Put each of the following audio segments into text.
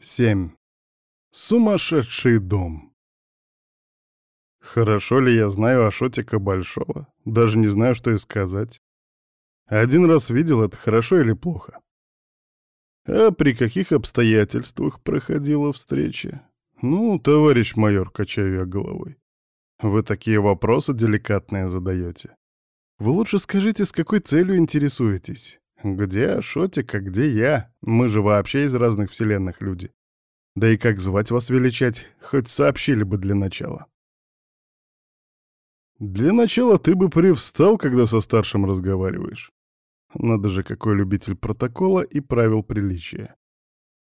7. Сумасшедший дом. Хорошо ли я знаю Ашотика Большого? Даже не знаю, что и сказать. Один раз видел это, хорошо или плохо? А при каких обстоятельствах проходила встреча? Ну, товарищ майор, качаю я головой. Вы такие вопросы деликатные задаете. Вы лучше скажите, с какой целью интересуетесь? Где Ашотик, а где я? Мы же вообще из разных вселенных люди. Да и как звать вас величать, хоть сообщили бы для начала. Для начала ты бы привстал, когда со старшим разговариваешь. Надо же, какой любитель протокола и правил приличия.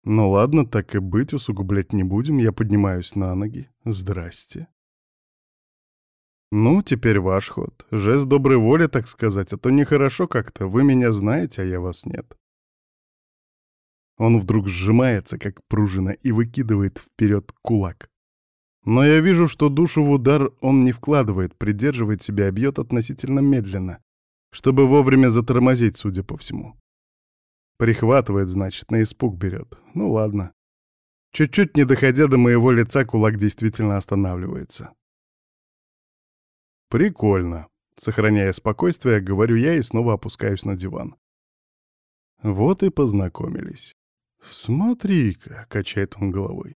Ну ладно, так и быть, усугублять не будем, я поднимаюсь на ноги. Здрасте. «Ну, теперь ваш ход. Жест доброй воли, так сказать, а то нехорошо как-то. Вы меня знаете, а я вас нет». Он вдруг сжимается, как пружина, и выкидывает вперед кулак. Но я вижу, что душу в удар он не вкладывает, придерживает себя и бьет относительно медленно, чтобы вовремя затормозить, судя по всему. Прихватывает, значит, на испуг берет. Ну ладно. Чуть-чуть не доходя до моего лица, кулак действительно останавливается. «Прикольно». Сохраняя спокойствие, говорю я и снова опускаюсь на диван. Вот и познакомились. «Смотри-ка», — качает он головой.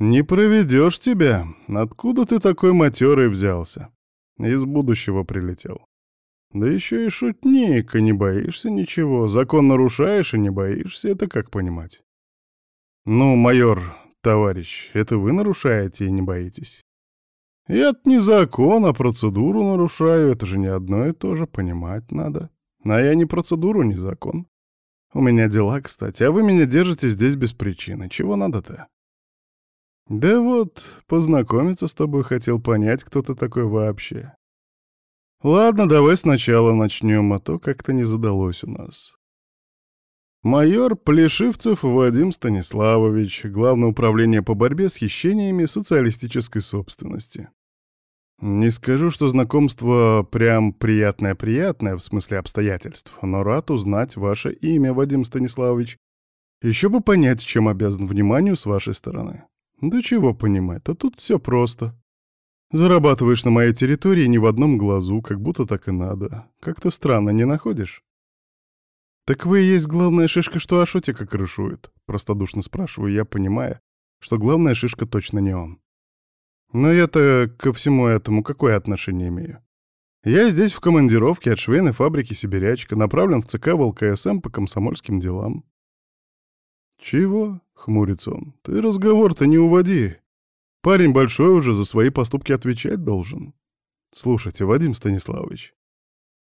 «Не проведешь тебя. Откуда ты такой матерый взялся?» «Из будущего прилетел». «Да еще и шутник, и не боишься ничего. Закон нарушаешь и не боишься. Это как понимать?» «Ну, майор, товарищ, это вы нарушаете и не боитесь?» Я-то не закон, а процедуру нарушаю. Это же не одно и то же, понимать надо. А я не процедуру, не закон. У меня дела, кстати, а вы меня держите здесь без причины. Чего надо-то? Да вот, познакомиться с тобой хотел понять, кто ты такой вообще. Ладно, давай сначала начнем, а то как-то не задалось у нас. Майор Плешивцев Вадим Станиславович, Главное управление по борьбе с хищениями социалистической собственности. Не скажу, что знакомство прям приятное-приятное в смысле обстоятельств, но рад узнать ваше имя, Вадим Станиславович. Еще бы понять, чем обязан вниманию с вашей стороны. Да чего понимать, а тут все просто. Зарабатываешь на моей территории не в одном глазу, как будто так и надо. Как-то странно, не находишь? «Так вы и есть главная шишка, что Ашотика крышует?» — простодушно спрашиваю я, понимая, что главная шишка точно не он. Но я-то ко всему этому какое отношение имею? Я здесь в командировке от швейной фабрики «Сибирячка», направлен в ЦК ВЛКСМ по комсомольским делам. «Чего?» — хмурится он. «Ты разговор-то не уводи. Парень большой уже за свои поступки отвечать должен. Слушайте, Вадим Станиславович,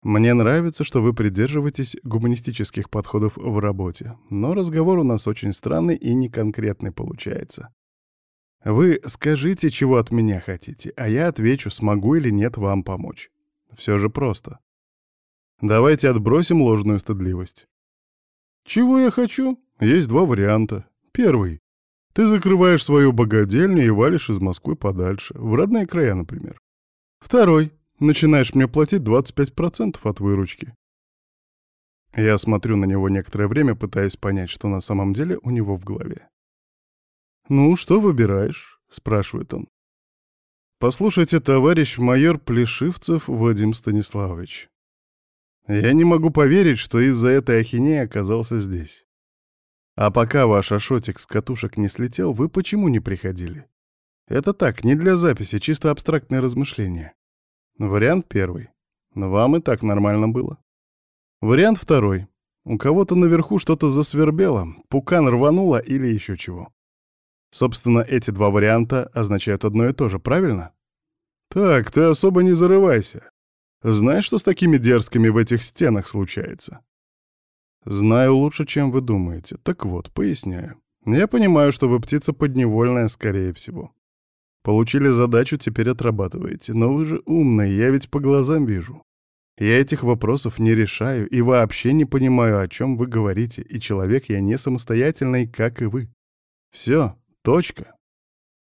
мне нравится, что вы придерживаетесь гуманистических подходов в работе, но разговор у нас очень странный и неконкретный получается. Вы скажите, чего от меня хотите, а я отвечу, смогу или нет вам помочь. Все же просто. Давайте отбросим ложную стыдливость. Чего я хочу? Есть два варианта. Первый. Ты закрываешь свою богадельню и валишь из Москвы подальше, в родные края, например. Второй. Начинаешь мне платить 25% от выручки. Я смотрю на него некоторое время, пытаясь понять, что на самом деле у него в голове. «Ну, что выбираешь?» — спрашивает он. «Послушайте, товарищ майор Плешивцев Вадим Станиславович. Я не могу поверить, что из-за этой ахинеи оказался здесь. А пока ваш ашотик с катушек не слетел, вы почему не приходили? Это так, не для записи, чисто абстрактное размышление. Вариант первый. Вам и так нормально было. Вариант второй. У кого-то наверху что-то засвербело, пукан рвануло или еще чего. Собственно, эти два варианта означают одно и то же, правильно? Так, ты особо не зарывайся. Знаешь, что с такими дерзкими в этих стенах случается? Знаю лучше, чем вы думаете. Так вот, поясняю. Я понимаю, что вы птица подневольная, скорее всего. Получили задачу, теперь отрабатываете. Но вы же умный, я ведь по глазам вижу. Я этих вопросов не решаю и вообще не понимаю, о чем вы говорите, и человек я не самостоятельный, как и вы. Все, точка.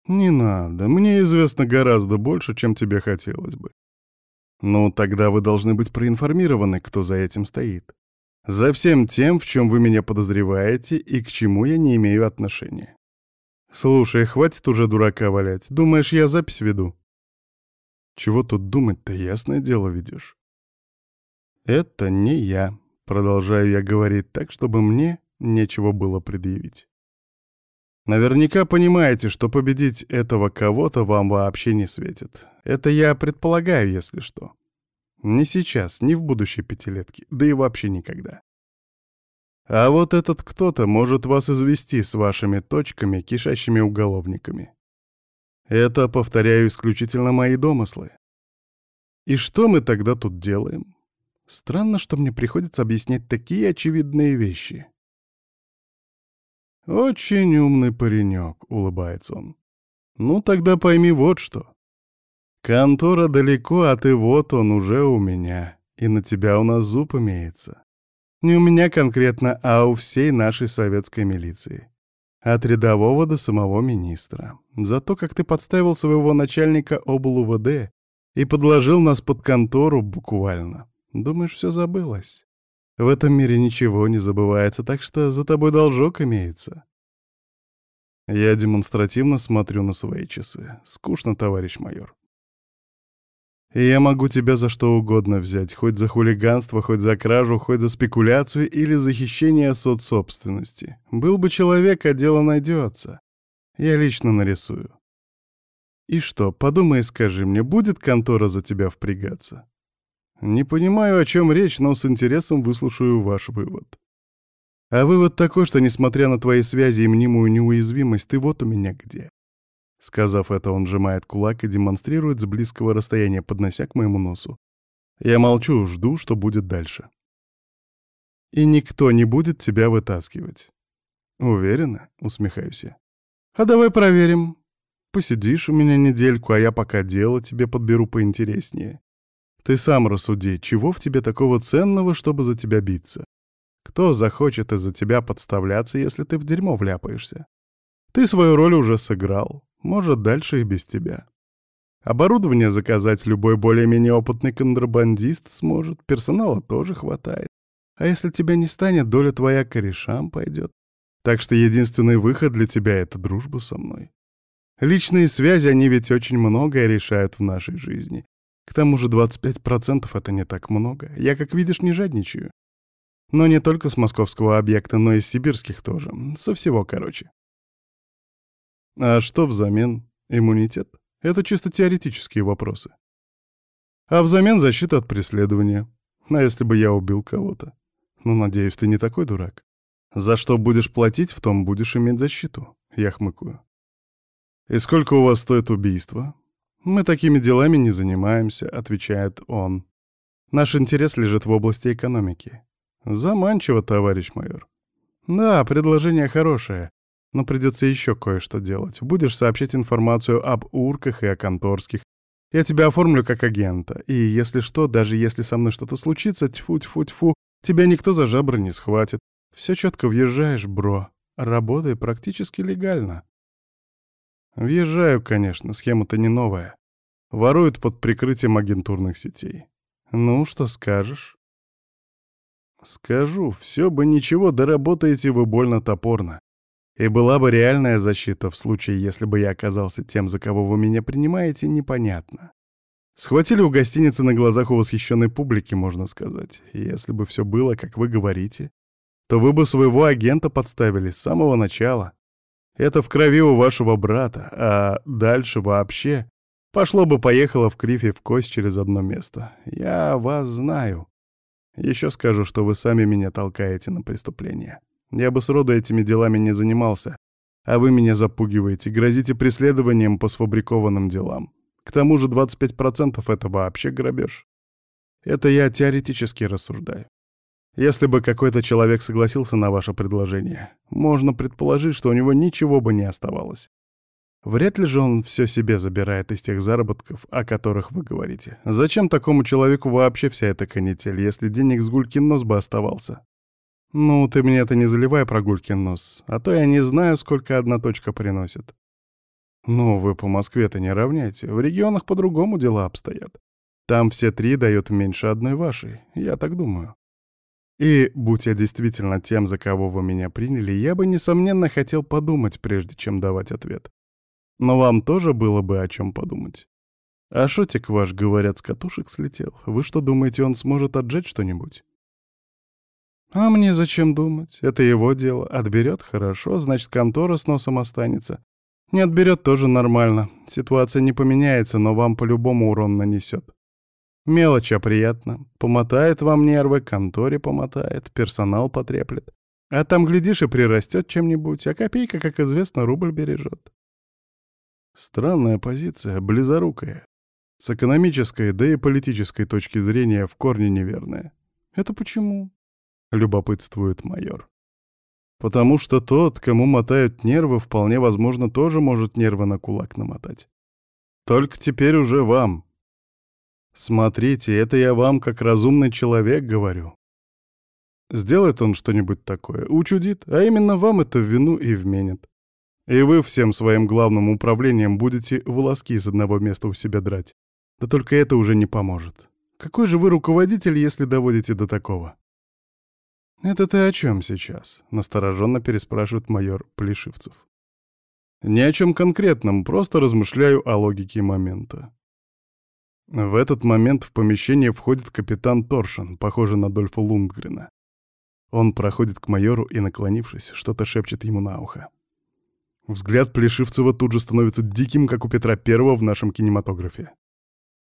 Не надо, мне известно гораздо больше, чем тебе хотелось бы. Ну, тогда вы должны быть проинформированы, кто за этим стоит. За всем тем, в чем вы меня подозреваете и к чему я не имею отношения. «Слушай, хватит уже дурака валять. Думаешь, я запись веду?» «Чего тут думать-то, ясное дело ведешь?» «Это не я», — продолжаю я говорить так, чтобы мне нечего было предъявить. Наверняка понимаете, что победить этого кого-то вам вообще не светит. Это я предполагаю, если что. Не сейчас, не в будущей пятилетке, да и вообще никогда. А вот этот кто-то может вас извести с вашими точками, кишащими уголовниками. Это, повторяю, исключительно мои домыслы. И что мы тогда тут делаем? Странно, что мне приходится объяснять такие очевидные вещи. «Очень умный паренек», — улыбается он. «Ну тогда пойми вот что. Контора далеко, а ты вот он уже у меня, и на тебя у нас зуб имеется. Не у меня конкретно, а у всей нашей советской милиции. От рядового до самого министра. За то, как ты подставил своего начальника ОБЛУВД и подложил нас под контору буквально. Думаешь, все забылось? В этом мире ничего не забывается, так что за тобой должок имеется. Я демонстративно смотрю на свои часы. Скучно, товарищ майор. Я могу тебя за что угодно взять, хоть за хулиганство, хоть за кражу, хоть за спекуляцию или за хищение соцсобственности. Был бы человек, а дело найдется. Я лично нарисую. И что, подумай и скажи мне, будет контора за тебя впрягаться? Не понимаю, о чем речь, но с интересом выслушаю ваш вывод. А вывод такой, что несмотря на твои связи и мнимую неуязвимость, ты вот у меня где. Сказав это, он сжимает кулак и демонстрирует с близкого расстояния, поднося к моему носу. Я молчу, жду, что будет дальше. И никто не будет тебя вытаскивать. Уверена? Усмехаюсь я. А давай проверим. Посидишь у меня недельку, а я пока дело тебе подберу поинтереснее. Ты сам рассуди, чего в тебе такого ценного, чтобы за тебя биться? Кто захочет из-за тебя подставляться, если ты в дерьмо вляпаешься? Ты свою роль уже сыграл. Может, дальше и без тебя. Оборудование заказать любой более-менее опытный контрабандист сможет, персонала тоже хватает. А если тебя не станет, доля твоя корешам пойдет. Так что единственный выход для тебя — это дружба со мной. Личные связи, они ведь очень многое решают в нашей жизни. К тому же 25% — это не так много. Я, как видишь, не жадничаю. Но не только с московского объекта, но и с сибирских тоже. Со всего, короче. А что взамен? Иммунитет? Это чисто теоретические вопросы. А взамен защита от преследования. А если бы я убил кого-то? Ну, надеюсь, ты не такой дурак. За что будешь платить, в том будешь иметь защиту. Я хмыкаю. И сколько у вас стоит убийство? Мы такими делами не занимаемся, отвечает он. Наш интерес лежит в области экономики. Заманчиво, товарищ майор. Да, предложение хорошее. Но придется еще кое-что делать. Будешь сообщать информацию об урках и о конторских. Я тебя оформлю как агента. И если что, даже если со мной что-то случится, тьфу-тьфу-тьфу, тебя никто за жабры не схватит. Все четко въезжаешь, бро. Работай практически легально. Въезжаю, конечно, схема-то не новая. Воруют под прикрытием агентурных сетей. Ну, что скажешь? Скажу, все бы ничего, да работаете вы больно топорно. И была бы реальная защита в случае, если бы я оказался тем, за кого вы меня принимаете, непонятно. Схватили у гостиницы на глазах у восхищенной публики, можно сказать. Если бы все было, как вы говорите, то вы бы своего агента подставили с самого начала. Это в крови у вашего брата, а дальше вообще пошло бы поехало в кривь и в кость через одно место. Я вас знаю. Еще скажу, что вы сами меня толкаете на преступление. Я бы сроду этими делами не занимался. А вы меня запугиваете, грозите преследованием по сфабрикованным делам. К тому же 25% это вообще грабеж. Это я теоретически рассуждаю. Если бы какой-то человек согласился на ваше предложение, можно предположить, что у него ничего бы не оставалось. Вряд ли же он все себе забирает из тех заработков, о которых вы говорите. Зачем такому человеку вообще вся эта канитель, если денег с гулькин нос бы оставался? «Ну, ты мне это не заливай, прогулькин нос, а то я не знаю, сколько одна точка приносит». «Ну, вы по Москве-то не равняйте, в регионах по-другому дела обстоят. Там все три дают меньше одной вашей, я так думаю». И, будь я действительно тем, за кого вы меня приняли, я бы, несомненно, хотел подумать, прежде чем давать ответ. Но вам тоже было бы о чем подумать. А шотик ваш, говорят, с катушек слетел. Вы что, думаете, он сможет отжать что-нибудь? А мне зачем думать? Это его дело. Отберет — хорошо, значит, контора с носом останется. Не отберет — тоже нормально. Ситуация не поменяется, но вам по-любому урон нанесет. Мелочь, а приятно. Помотает вам нервы, конторе помотает, персонал потреплет. А там, глядишь, и прирастет чем-нибудь, а копейка, как известно, рубль бережет. Странная позиция, близорукая. С экономической, да и политической точки зрения в корне неверная. Это почему? Любопытствует майор. Потому что тот, кому мотают нервы, вполне возможно, тоже может нервы на кулак намотать. Только теперь уже вам, Смотрите, это я вам как разумный человек говорю. Сделает он что-нибудь такое, учудит, а именно вам это в вину и вменит. И вы всем своим главным управлением будете волоски из одного места у себя драть. Да только это уже не поможет. Какой же вы руководитель, если доводите до такого? «Это ты о чем сейчас?» — настороженно переспрашивает майор Плешивцев. «Ни о чем конкретном, просто размышляю о логике момента. В этот момент в помещение входит капитан Торшин, похожий на Дольфа Лундгрена. Он проходит к майору и, наклонившись, что-то шепчет ему на ухо. Взгляд Плешивцева тут же становится диким, как у Петра Первого в нашем кинематографе.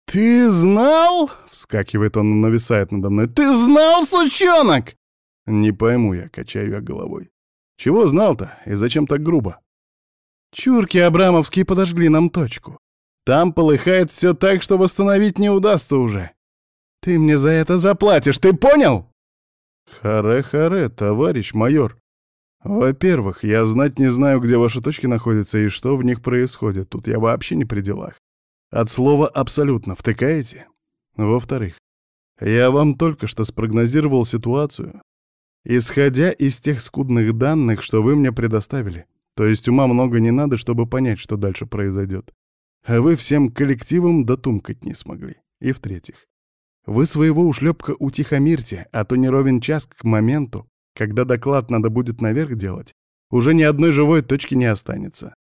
«Ты знал?» — вскакивает он и нависает надо мной. «Ты знал, сучонок?» «Не пойму я», — качаю я головой. «Чего знал-то? И зачем так грубо?» «Чурки Абрамовские подожгли нам точку. Там полыхает все так, что восстановить не удастся уже. Ты мне за это заплатишь, ты понял? Харе-харе, товарищ майор. Во-первых, я знать не знаю, где ваши точки находятся и что в них происходит. Тут я вообще не при делах. От слова «абсолютно» втыкаете? Во-вторых, я вам только что спрогнозировал ситуацию, исходя из тех скудных данных, что вы мне предоставили. То есть ума много не надо, чтобы понять, что дальше произойдет а вы всем коллективом дотумкать не смогли. И в-третьих, вы своего ушлепка утихомирьте, а то не ровен час к моменту, когда доклад надо будет наверх делать, уже ни одной живой точки не останется.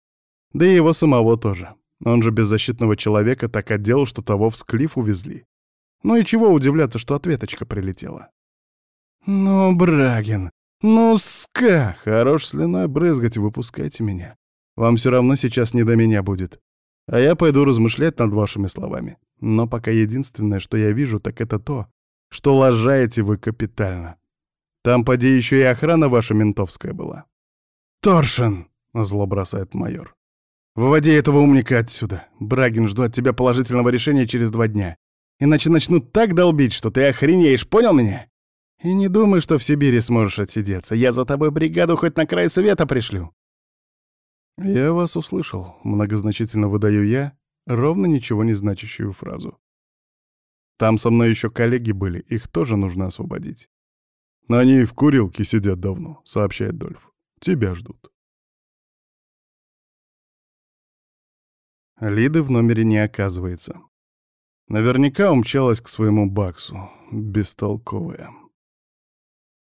Да и его самого тоже. Он же беззащитного человека так отделал, что того в склиф увезли. Ну и чего удивляться, что ответочка прилетела. «Ну, Брагин, ну, ска! Хорош слюной брызгать, выпускайте меня. Вам все равно сейчас не до меня будет. А я пойду размышлять над вашими словами. Но пока единственное, что я вижу, так это то, что лажаете вы капитально. Там, поди, еще и охрана ваша ментовская была. «Торшин!» — зло бросает майор. «Выводи этого умника отсюда. Брагин, жду от тебя положительного решения через два дня. Иначе начну так долбить, что ты охренеешь, понял меня? И не думай, что в Сибири сможешь отсидеться. Я за тобой бригаду хоть на край света пришлю. «Я вас услышал», — многозначительно выдаю я, ровно ничего не значащую фразу. «Там со мной еще коллеги были, их тоже нужно освободить». «Они в курилке сидят давно», — сообщает Дольф. «Тебя ждут». Лиды в номере не оказывается. Наверняка умчалась к своему баксу, бестолковая.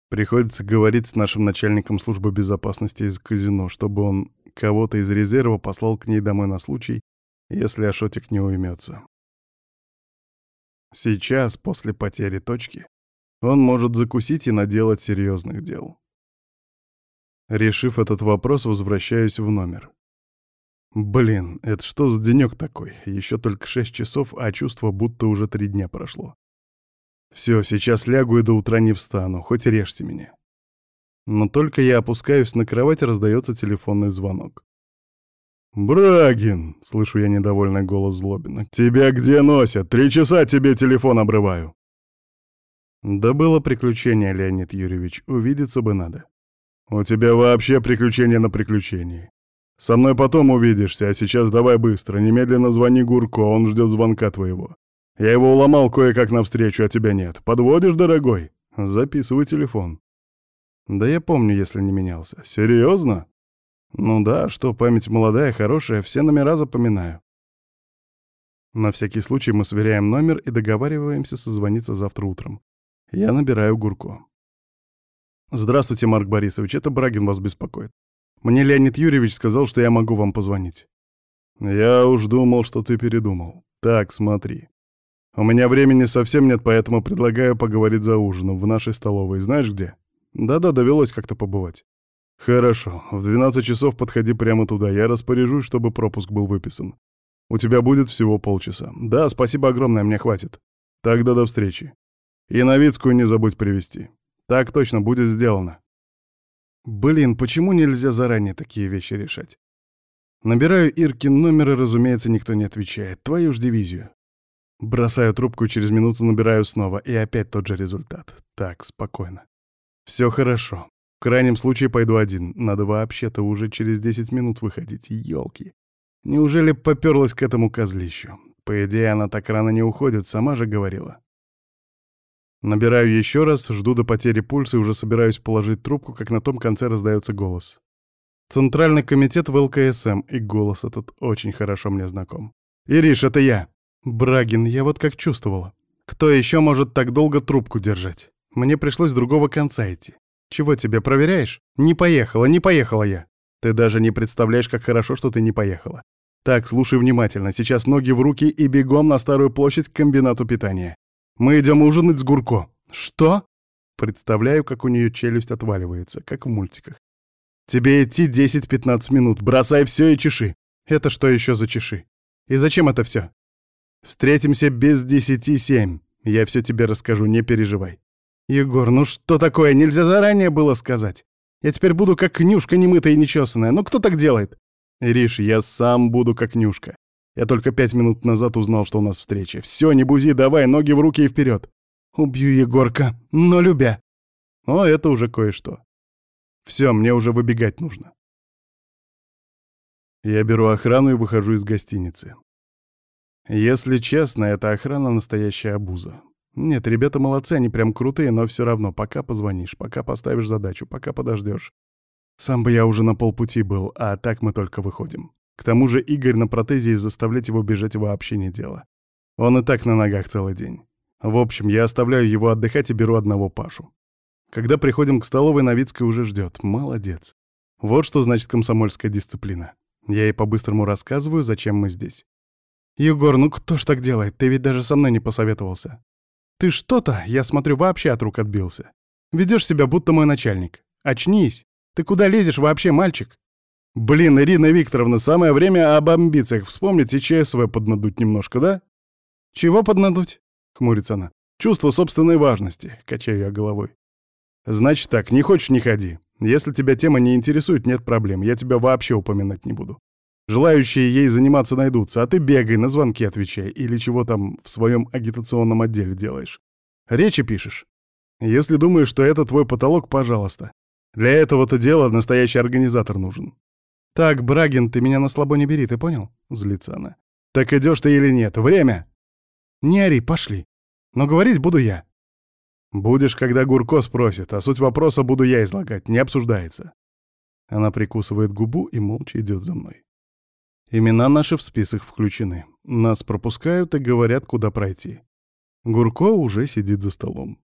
Приходится говорить с нашим начальником службы безопасности из казино, чтобы он кого-то из резерва послал к ней домой на случай, если Ашотик не уймется. Сейчас, после потери точки, он может закусить и наделать серьезных дел. Решив этот вопрос, возвращаюсь в номер. Блин, это что за денек такой? Еще только шесть часов, а чувство, будто уже три дня прошло. Все, сейчас лягу и до утра не встану, хоть режьте меня. Но только я опускаюсь на кровать, раздается телефонный звонок. «Брагин!» — слышу я недовольный голос Злобина. «Тебя где носят? Три часа тебе телефон обрываю!» Да было приключение, Леонид Юрьевич, увидеться бы надо. У тебя вообще приключение на приключении. Со мной потом увидишься, а сейчас давай быстро, немедленно звони Гурко, он ждет звонка твоего. Я его уломал кое-как навстречу, а тебя нет. Подводишь, дорогой? Записывай телефон. Да я помню, если не менялся. Серьезно? Ну да, что память молодая, хорошая, все номера запоминаю. На всякий случай мы сверяем номер и договариваемся созвониться завтра утром. Я набираю Гурко. «Здравствуйте, Марк Борисович, это Брагин вас беспокоит. Мне Леонид Юрьевич сказал, что я могу вам позвонить». «Я уж думал, что ты передумал. Так, смотри. У меня времени совсем нет, поэтому предлагаю поговорить за ужином в нашей столовой. Знаешь где?» «Да-да, довелось как-то побывать». «Хорошо. В 12 часов подходи прямо туда. Я распоряжусь, чтобы пропуск был выписан. У тебя будет всего полчаса. Да, спасибо огромное, мне хватит. Тогда до встречи. И Новицкую не забудь привести. Так точно, будет сделано. Блин, почему нельзя заранее такие вещи решать? Набираю Иркин номер, и, разумеется, никто не отвечает. Твою ж дивизию. Бросаю трубку, через минуту набираю снова, и опять тот же результат. Так, спокойно. Все хорошо. В крайнем случае пойду один. Надо вообще-то уже через 10 минут выходить. Ёлки. Неужели попёрлась к этому козлищу? По идее, она так рано не уходит, сама же говорила. Набираю еще раз, жду до потери пульса и уже собираюсь положить трубку, как на том конце раздается голос. Центральный комитет в ЛКСМ, и голос этот очень хорошо мне знаком. «Ириш, это я!» «Брагин, я вот как чувствовала. Кто еще может так долго трубку держать? Мне пришлось с другого конца идти. Чего тебе, проверяешь? Не поехала, не поехала я. Ты даже не представляешь, как хорошо, что ты не поехала. Так, слушай внимательно. Сейчас ноги в руки и бегом на Старую площадь к комбинату питания. Мы идем ужинать с Гурко. Что? Представляю, как у нее челюсть отваливается, как в мультиках. Тебе идти 10-15 минут. Бросай все и чеши. Это что еще за чеши? И зачем это все? Встретимся без десяти семь. Я все тебе расскажу, не переживай. Егор, ну что такое? Нельзя заранее было сказать. Я теперь буду как нюшка немытая и нечесанная. Ну кто так делает? Риш, я сам буду как нюшка. Я только пять минут назад узнал, что у нас встреча. Все, не бузи, давай, ноги в руки и вперед. Убью Егорка, но любя. О, это уже кое-что. Все, мне уже выбегать нужно. Я беру охрану и выхожу из гостиницы. Если честно, эта охрана настоящая обуза. Нет, ребята молодцы, они прям крутые, но все равно, пока позвонишь, пока поставишь задачу, пока подождешь. Сам бы я уже на полпути был, а так мы только выходим. К тому же Игорь на протезе и заставлять его бежать вообще не дело. Он и так на ногах целый день. В общем, я оставляю его отдыхать и беру одного Пашу. Когда приходим к столовой, Новицкая уже ждет. Молодец. Вот что значит комсомольская дисциплина. Я ей по-быстрому рассказываю, зачем мы здесь. «Егор, ну кто ж так делает? Ты ведь даже со мной не посоветовался. Ты что-то, я смотрю, вообще от рук отбился. Ведешь себя, будто мой начальник. Очнись. Ты куда лезешь вообще, мальчик? Блин, Ирина Викторовна, самое время об амбициях вспомнить и ЧСВ поднадуть немножко, да? Чего поднадуть? Хмурится она. Чувство собственной важности, качаю я головой. Значит так, не хочешь — не ходи. Если тебя тема не интересует, нет проблем, я тебя вообще упоминать не буду. Желающие ей заниматься найдутся, а ты бегай, на звонки отвечай или чего там в своем агитационном отделе делаешь. Речи пишешь. Если думаешь, что это твой потолок, пожалуйста. Для этого-то дела настоящий организатор нужен. Так, Брагин, ты меня на слабо не бери, ты понял? Злится она. Так идешь ты или нет? Время! Не ори, пошли. Но говорить буду я. Будешь, когда Гурко спросит, а суть вопроса буду я излагать, не обсуждается. Она прикусывает губу и молча идет за мной. Имена наши в список включены. Нас пропускают и говорят, куда пройти. Гурко уже сидит за столом.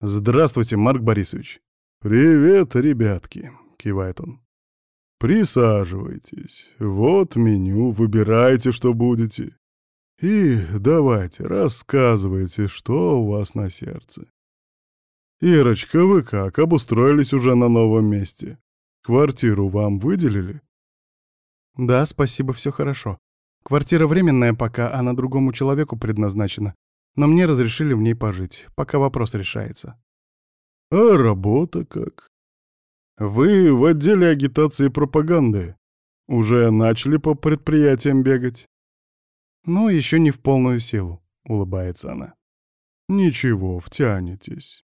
«Здравствуйте, Марк Борисович». «Привет, ребятки», — кивает он. «Присаживайтесь. Вот меню, выбирайте, что будете. И давайте, рассказывайте, что у вас на сердце. Ирочка, вы как, обустроились уже на новом месте? Квартиру вам выделили?» «Да, спасибо, все хорошо. Квартира временная пока, она другому человеку предназначена. Но мне разрешили в ней пожить, пока вопрос решается». «А работа как?» «Вы в отделе агитации и пропаганды. Уже начали по предприятиям бегать?» «Ну, еще не в полную силу», — улыбается она. «Ничего, втянетесь.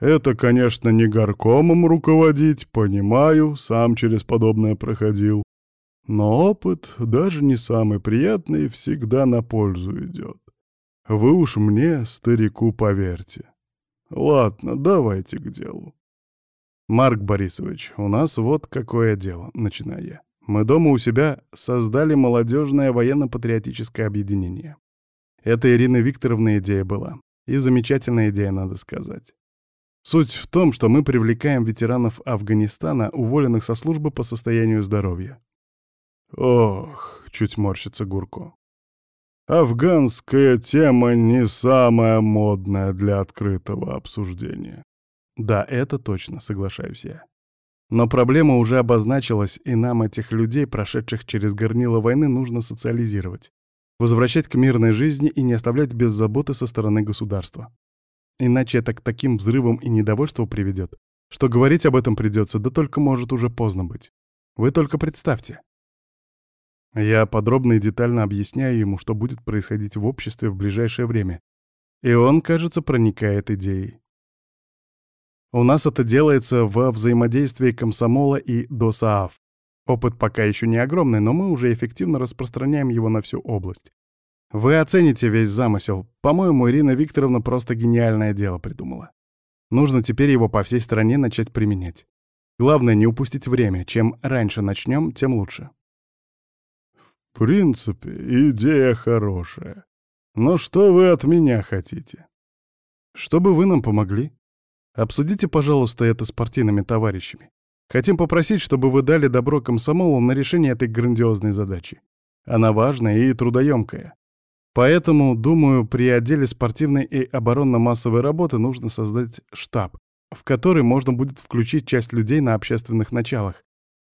Это, конечно, не горкомом руководить, понимаю, сам через подобное проходил. Но опыт, даже не самый приятный, всегда на пользу идет. Вы уж мне, старику, поверьте. Ладно, давайте к делу. Марк Борисович, у нас вот какое дело, начинаю я. Мы дома у себя создали молодежное военно-патриотическое объединение. Это Ирина Викторовна идея была. И замечательная идея, надо сказать. Суть в том, что мы привлекаем ветеранов Афганистана, уволенных со службы по состоянию здоровья. Ох, чуть морщится Гурко. Афганская тема не самая модная для открытого обсуждения. Да, это точно, соглашаюсь я. Но проблема уже обозначилась, и нам этих людей, прошедших через горнило войны, нужно социализировать, возвращать к мирной жизни и не оставлять без заботы со стороны государства. Иначе это к таким взрывам и недовольству приведет, что говорить об этом придется, да только может уже поздно быть. Вы только представьте. Я подробно и детально объясняю ему, что будет происходить в обществе в ближайшее время. И он, кажется, проникает идеей. У нас это делается во взаимодействии комсомола и ДОСААФ. Опыт пока еще не огромный, но мы уже эффективно распространяем его на всю область. Вы оцените весь замысел. По-моему, Ирина Викторовна просто гениальное дело придумала. Нужно теперь его по всей стране начать применять. Главное, не упустить время. Чем раньше начнем, тем лучше. В принципе, идея хорошая. Но что вы от меня хотите? Чтобы вы нам помогли. Обсудите, пожалуйста, это с партийными товарищами. Хотим попросить, чтобы вы дали добро комсомолу на решение этой грандиозной задачи. Она важная и трудоемкая. Поэтому, думаю, при отделе спортивной и оборонно-массовой работы нужно создать штаб, в который можно будет включить часть людей на общественных началах.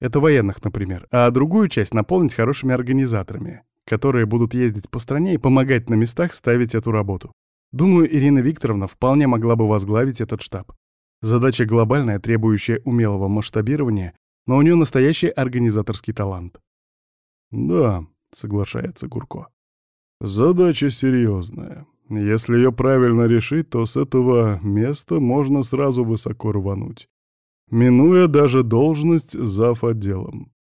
Это военных, например, а другую часть наполнить хорошими организаторами, которые будут ездить по стране и помогать на местах ставить эту работу. Думаю, Ирина Викторовна вполне могла бы возглавить этот штаб. Задача глобальная, требующая умелого масштабирования, но у нее настоящий организаторский талант. «Да», — соглашается Гурко. Задача серьезная. Если ее правильно решить, то с этого места можно сразу высоко рвануть, минуя даже должность зав. отделом.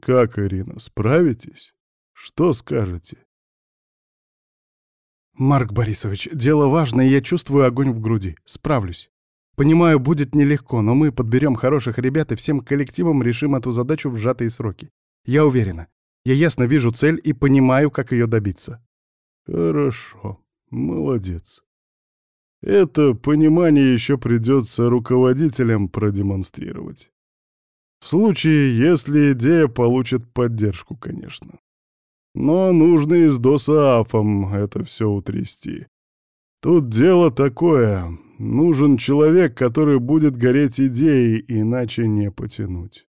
Как, Ирина, справитесь? Что скажете? Марк Борисович, дело важное, я чувствую огонь в груди. Справлюсь. Понимаю, будет нелегко, но мы подберем хороших ребят и всем коллективом решим эту задачу в сжатые сроки. Я уверена. Я ясно вижу цель и понимаю, как ее добиться. Хорошо, молодец. Это понимание еще придется руководителям продемонстрировать. В случае, если идея получит поддержку, конечно. Но нужно и с досаафом это все утрясти. Тут дело такое. Нужен человек, который будет гореть идеей, иначе не потянуть.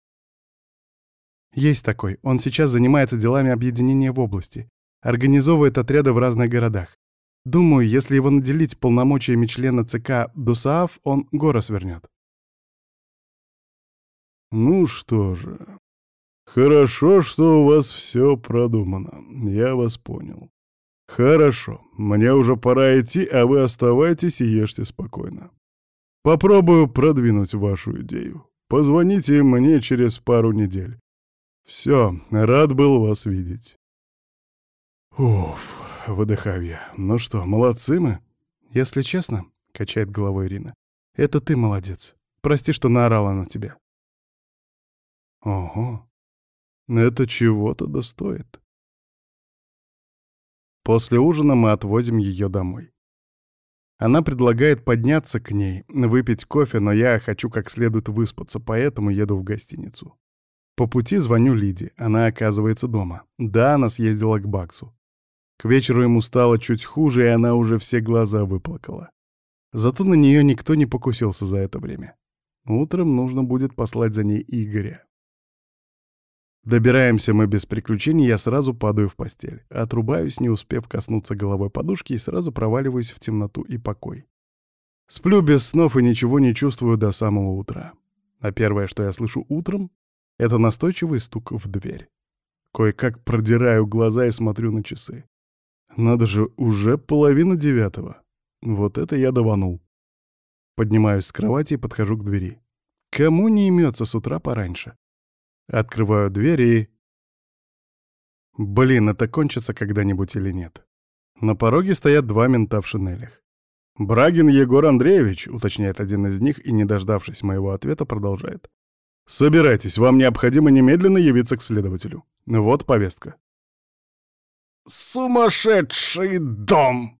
Есть такой. Он сейчас занимается делами объединения в области. Организовывает отряды в разных городах. Думаю, если его наделить полномочиями члена ЦК ДОСААФ, он горы свернет. Ну что же. Хорошо, что у вас все продумано. Я вас понял. Хорошо, мне уже пора идти, а вы оставайтесь и ешьте спокойно. Попробую продвинуть вашу идею. Позвоните мне через пару недель. Все, рад был вас видеть. Уф, выдыхаю я. Ну что, молодцы мы? Если честно, качает головой Ирина, это ты молодец. Прости, что наорала на тебя. Ого, это чего-то достоит. После ужина мы отвозим ее домой. Она предлагает подняться к ней, выпить кофе, но я хочу как следует выспаться, поэтому еду в гостиницу. По пути звоню Лиде, она оказывается дома. Да, она съездила к Баксу. К вечеру ему стало чуть хуже, и она уже все глаза выплакала. Зато на нее никто не покусился за это время. Утром нужно будет послать за ней Игоря. Добираемся мы без приключений, я сразу падаю в постель. Отрубаюсь, не успев коснуться головой подушки, и сразу проваливаюсь в темноту и покой. Сплю без снов и ничего не чувствую до самого утра. А первое, что я слышу утром, это настойчивый стук в дверь. Кое-как продираю глаза и смотрю на часы. Надо же, уже половина девятого. Вот это я даванул. Поднимаюсь с кровати и подхожу к двери. Кому не имется с утра пораньше? Открываю дверь и... Блин, это кончится когда-нибудь или нет? На пороге стоят два мента в шинелях. «Брагин Егор Андреевич», — уточняет один из них и, не дождавшись моего ответа, продолжает. «Собирайтесь, вам необходимо немедленно явиться к следователю. Вот повестка». «Сумасшедший дом!»